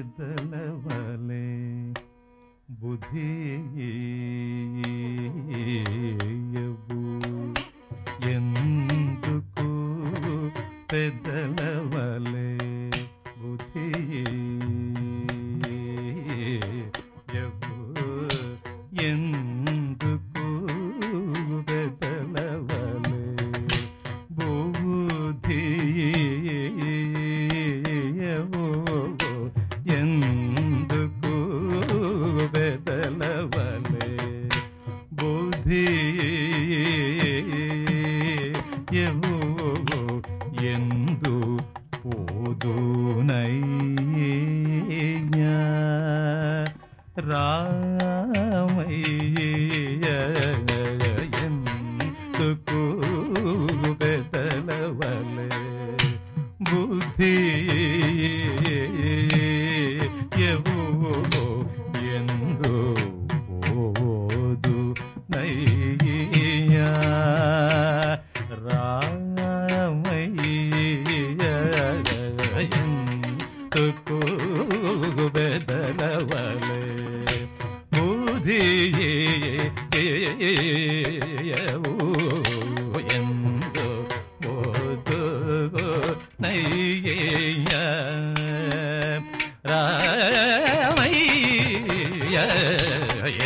పెదలవలే బుధి ఎందుకు పెదల रा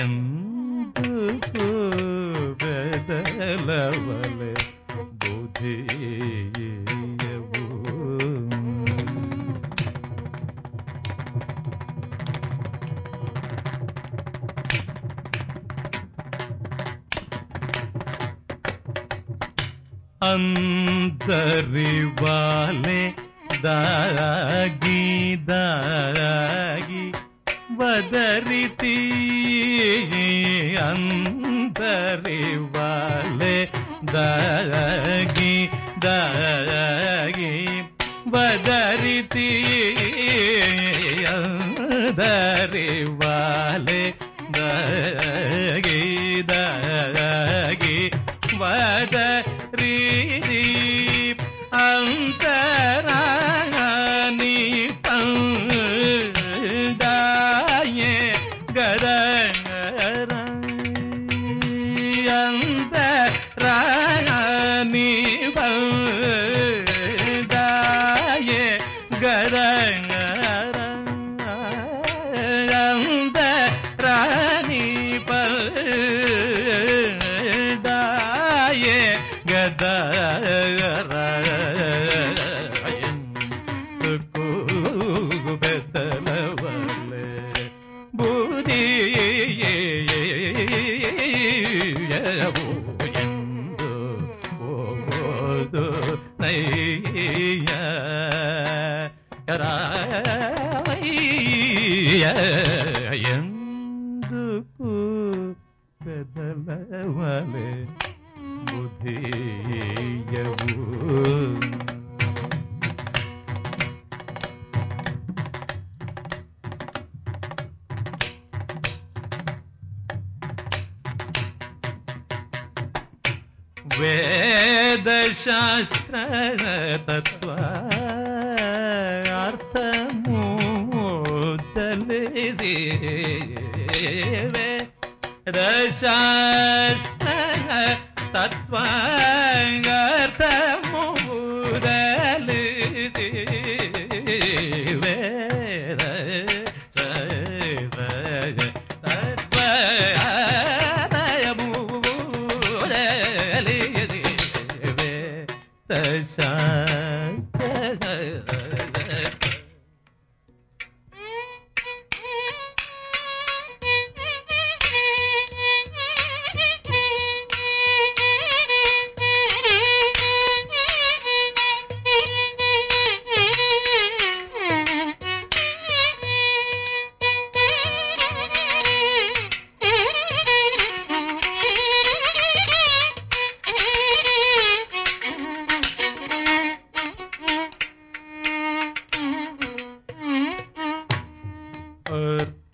ಎಂತೂ ಬೆದಲವಲೆ ಬುಧಿಯವು ಅಂತರಿವಾಲೆ ದಾಗಿ ದಾಗಿ பதறித்தி அந்தறிவாளே. தகி தகி பதறித்தீ ఎందుకు పెదలవలే బుధియవు Well वेदशास्त्र तत्त्वार्थमूदलिसि वेदशास्त्र तत्त्वार्थमूदलिसि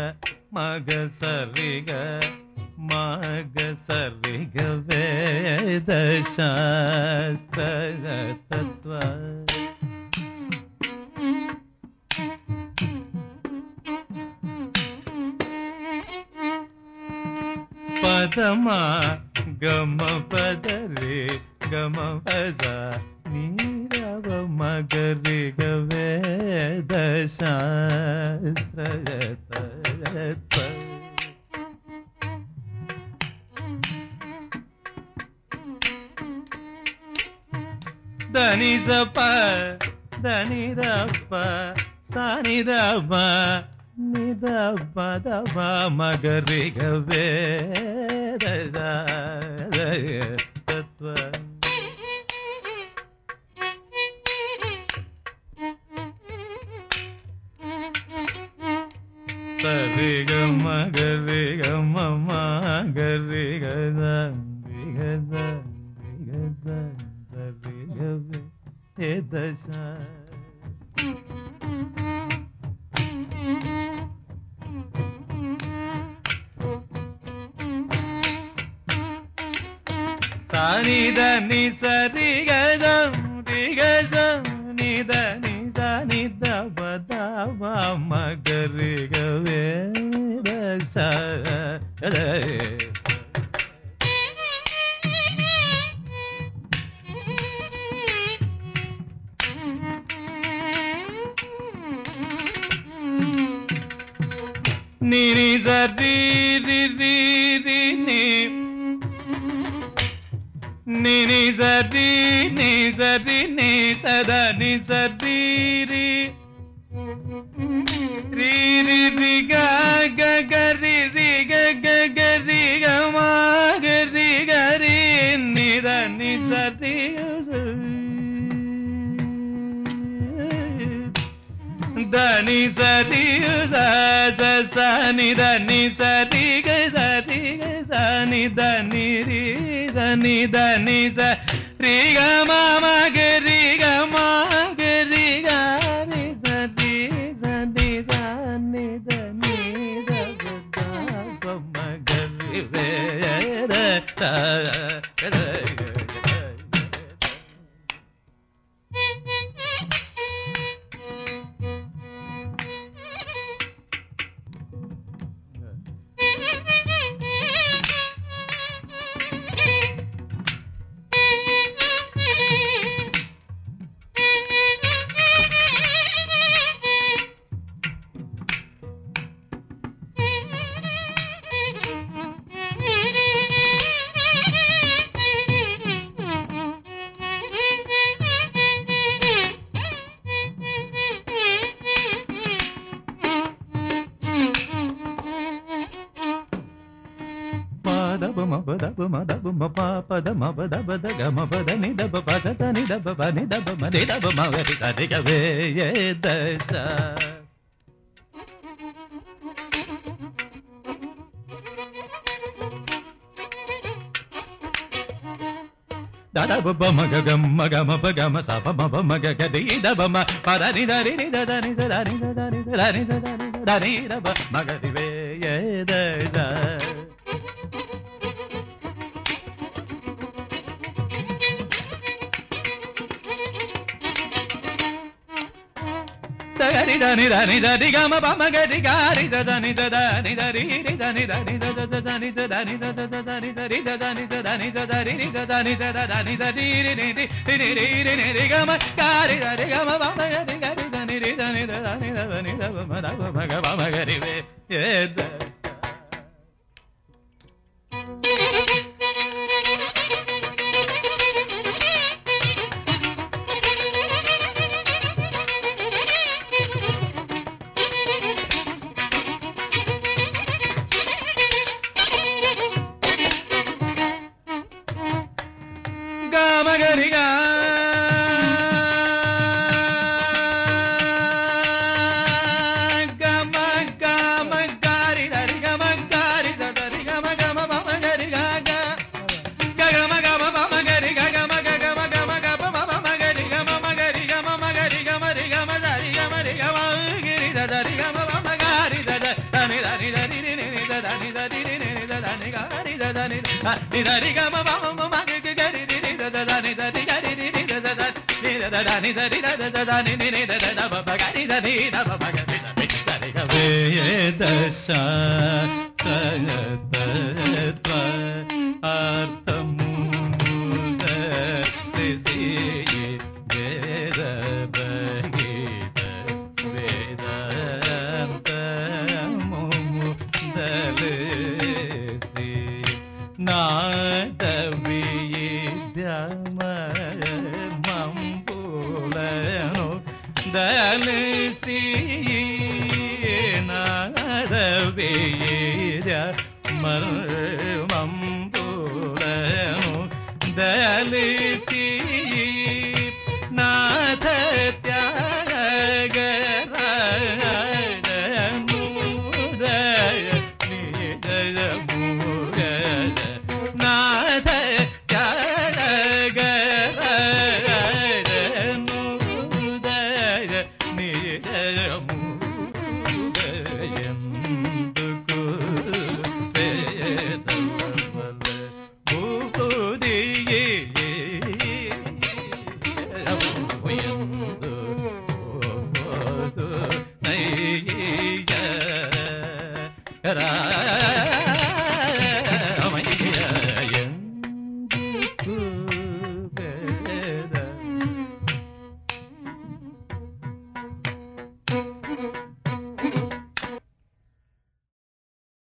సరిగ మగ సరిగ మగ సరిగ వేద శాస్త్ర తత్వ పదమా గమ పదరే గమ పద నీరవ మగరి గవేద శాస్త్ర பார்ப்ப தனிசப்ப தனிதப்ப சனிதப்ப நிதப்பதப மகரிகவே సాని దని సరి గదం రి గదం ని దని సని దబ దబ మగరి గవే దశ నిరి సరి రి రి ని సరి ని సరి ని సద ని రి. రి రి రి గ గ గ రి రి గ గ గ రి గ మా గ రి గ రి ని ద సరి దని సరి సని దని సరి గ సరి గ సని దని రి సని దని స ஸ்ரீகமமகே పదబ మబ దబ మదబ మ ప పద మబ దబ దగ మబ ద ని దబ ప స త ని దబ ప ని దబ మ ని దబ మ రి గ వే యే దడ ప స ప మ ప గ ది ద బ మ ప ద ని ద రి ని ద ద ని ద ద ని ద ద ని ద ద ని ద ద ని ద ద ని ద బ మ వే దగరి రి ద ని ద ని ద రి గ మ ప మ గ రి గ రి ద ద ని ద ద ని ద రి రి ద ని ద ని ద ద ద ద ని ద ద ని ద ద ద ద ని ద రి ద ద ని ద ద ని ద ద రి రి ద ద ని ద ద ద ని ద రి రి ని రి రి ని రి రి ని రి గ మ గ రి ద రి గ మ ప మ గ రి గ గారి ని దరి గమ మమ మమ గరి గరి రి రి దని దరి దని ని ని గరి దరి దశ సయత ಮಂಪುಲನು ದಲಿಸಿ ನಾದವೇ ಮರ